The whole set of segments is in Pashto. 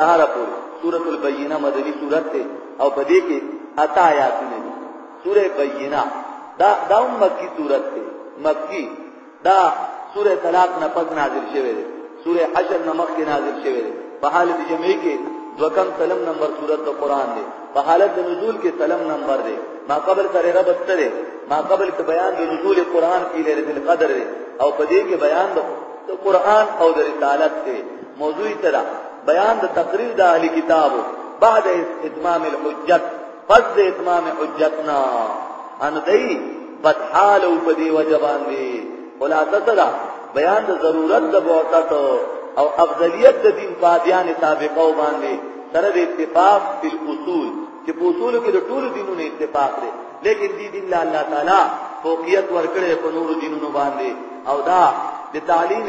سهار پورې سورۃ البینه مدنی سورۃ ده او په دې کې اتا آیاتونه دي سورۃ بینه دا دا مکی سورۃ ده مکی دا سورۃ طلاق نه پس نازل شوه ده سورۃ حشر نه مخکې نازل شوه ده په حالت جمعي کې دوکم سلم نمبر سورۃ د قران ده په حالت د نزول کې سلم نمبر ده ما قبل سره رب سره ما قبل کې بیان د نزول قران کې لري قدر ده او په دې کې بیان د قران او د رسالت ده موضوع ترا بیان د تقریر د اهلی کتاب بعد اتمام الحجت پس د اتمام حجتنا ان دای بدحال او په دی وجه باندې خلاصه ترا بیان د ضرورت د بوتات او افضلیت د دین فادیان سابقه باندې سره د اتفاق په اصول چې په اصول کې د ټولو دینونو اتفاق دی لیکن دې دین له الله تعالی فوقیت ورکړې په نورو دینونو باندې او دا د تعلیم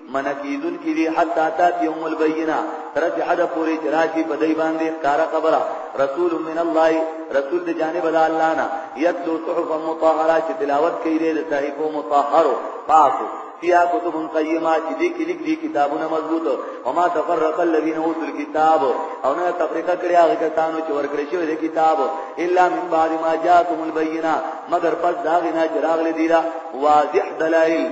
منع کیدونکي دي حتی تاتیهم البینه تر چې حد پورې چې راشي په دی باندې ښکاره خبره رسول من الله رسول د جانب د الله نه یتلو صحفا مطهره چې تلاوت کوي د صحیفو مطهرو پاکو فيها كتب قيمة چې دې کې لیک دي کتابونه مضبوط او ما تفرق الذين اوتوا الكتاب او نه تفریقه کړی هغه کسانو چې ورکړی شوی دی کتاب الا من بعد ما جاءتهم البينه مگر پس دا غنا چې راغلي دي واضح دلایل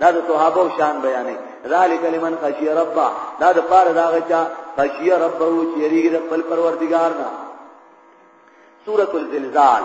دا د صحابه شان بیانې ذالک لمن خشی رب دا د پار دا غچا خشی رب او چیرې د خپل پروردگار نه سورۃ الزلزال